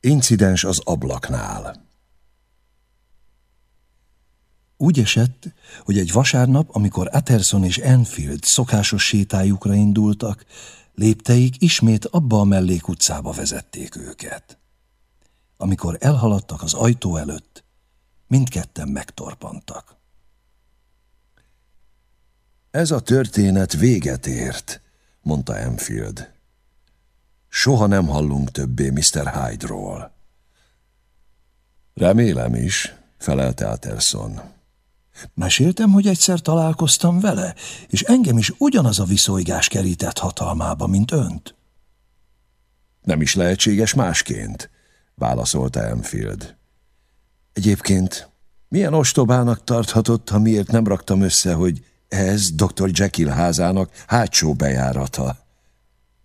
Incidens az ablaknál Úgy esett, hogy egy vasárnap, amikor Atterson és Enfield szokásos sétájukra indultak, lépteik ismét abba a mellékutcába vezették őket. Amikor elhaladtak az ajtó előtt, mindketten megtorpantak. Ez a történet véget ért, mondta Enfield. Soha nem hallunk többé Mr. Hyde-ról. Remélem is, felelte Atterson. Meséltem, hogy egyszer találkoztam vele, és engem is ugyanaz a viszolygás kerített hatalmába, mint önt. Nem is lehetséges másként, válaszolta Enfield. Egyébként milyen ostobának tarthatott, ha miért nem raktam össze, hogy ez dr. Jekyll házának hátsó bejárata.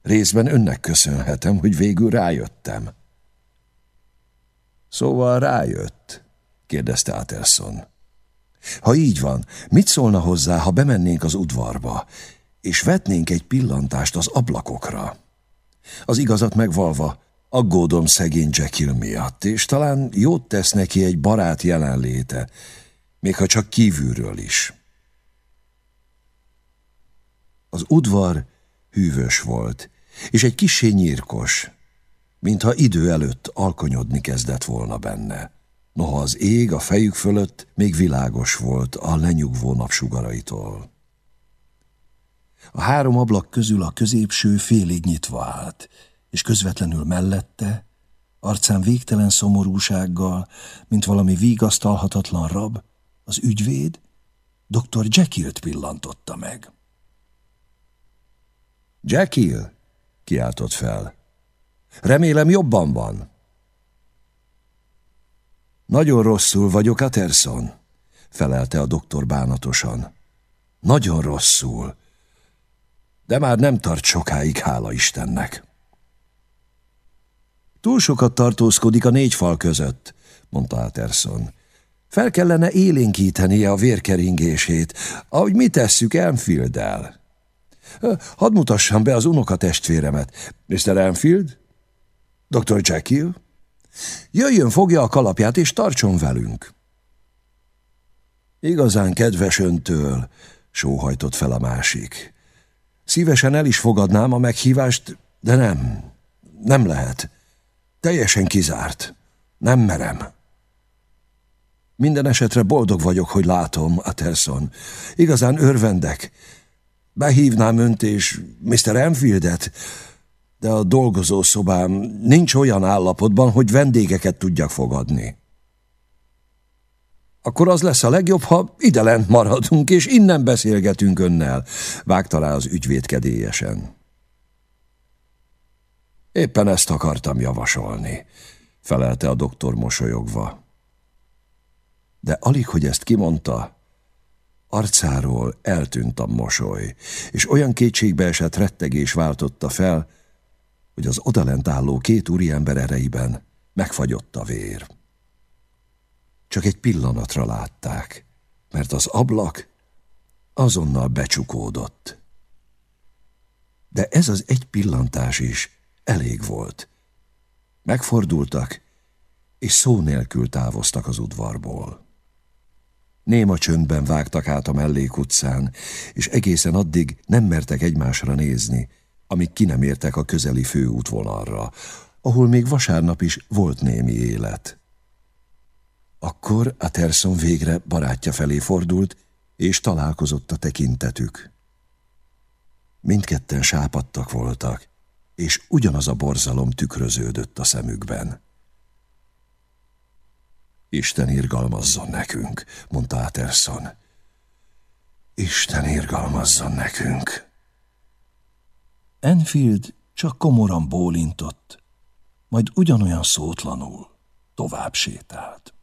Részben önnek köszönhetem, hogy végül rájöttem. Szóval rájött? kérdezte Atterson. Ha így van, mit szólna hozzá, ha bemennénk az udvarba, és vetnénk egy pillantást az ablakokra? Az igazat megvalva, aggódom szegény Jekyll miatt, és talán jót tesz neki egy barát jelenléte, még ha csak kívülről is. Az udvar hűvös volt, és egy kisé nyírkos, mintha idő előtt alkonyodni kezdett volna benne. Noha az ég a fejük fölött még világos volt a lenyugvó napsugaraitól. A három ablak közül a középső félig nyitva állt, és közvetlenül mellette, arcán végtelen szomorúsággal, mint valami vígasztalhatatlan rab, az ügyvéd dr. Jekyll-t pillantotta meg. Jekyll, kiáltott fel. Remélem jobban van. Nagyon rosszul vagyok, Aterson, felelte a doktor bánatosan. Nagyon rosszul. De már nem tart sokáig, hála Istennek. Túl sokat tartózkodik a négy fal között, mondta Aterson. Fel kellene élénkítenie a vérkeringését, ahogy mi tesszük Enfield-el. Hadd mutassam be az unokatestvéremet. Mr. Enfield? Dr. Jekyll? Jöjjön, fogja a kalapját, és tartson velünk. Igazán kedves öntől, sóhajtott fel a másik. Szívesen el is fogadnám a meghívást, de nem, nem lehet. Teljesen kizárt. Nem merem. Minden esetre boldog vagyok, hogy látom, Atterson. Igazán örvendek. Behívnám önt és Mr. Enfieldet, de a dolgozó szobám nincs olyan állapotban, hogy vendégeket tudjak fogadni. Akkor az lesz a legjobb, ha ide lent maradunk, és innen beszélgetünk önnel, vágta rá az ügyvéd kedélyesen. Éppen ezt akartam javasolni, felelte a doktor mosolyogva. De alig, hogy ezt kimondta, arcáról eltűnt a mosoly, és olyan kétségbeesett rettegés váltotta fel, hogy az odalent álló két úriember ereiben megfagyott a vér. Csak egy pillanatra látták, mert az ablak azonnal becsukódott. De ez az egy pillantás is elég volt. Megfordultak, és szó nélkül távoztak az udvarból. Néma csöndben vágtak át a mellékutcán, és egészen addig nem mertek egymásra nézni, amíg ki nem értek a közeli főútvonalra, ahol még vasárnap is volt némi élet. Akkor a Terson végre barátja felé fordult, és találkozott a tekintetük. Mindketten sápadtak voltak, és ugyanaz a borzalom tükröződött a szemükben. Isten irgalmazzon nekünk, mondta Aterson. Isten irgalmazzon nekünk. Enfield csak komoran bólintott, majd ugyanolyan szótlanul tovább sétált.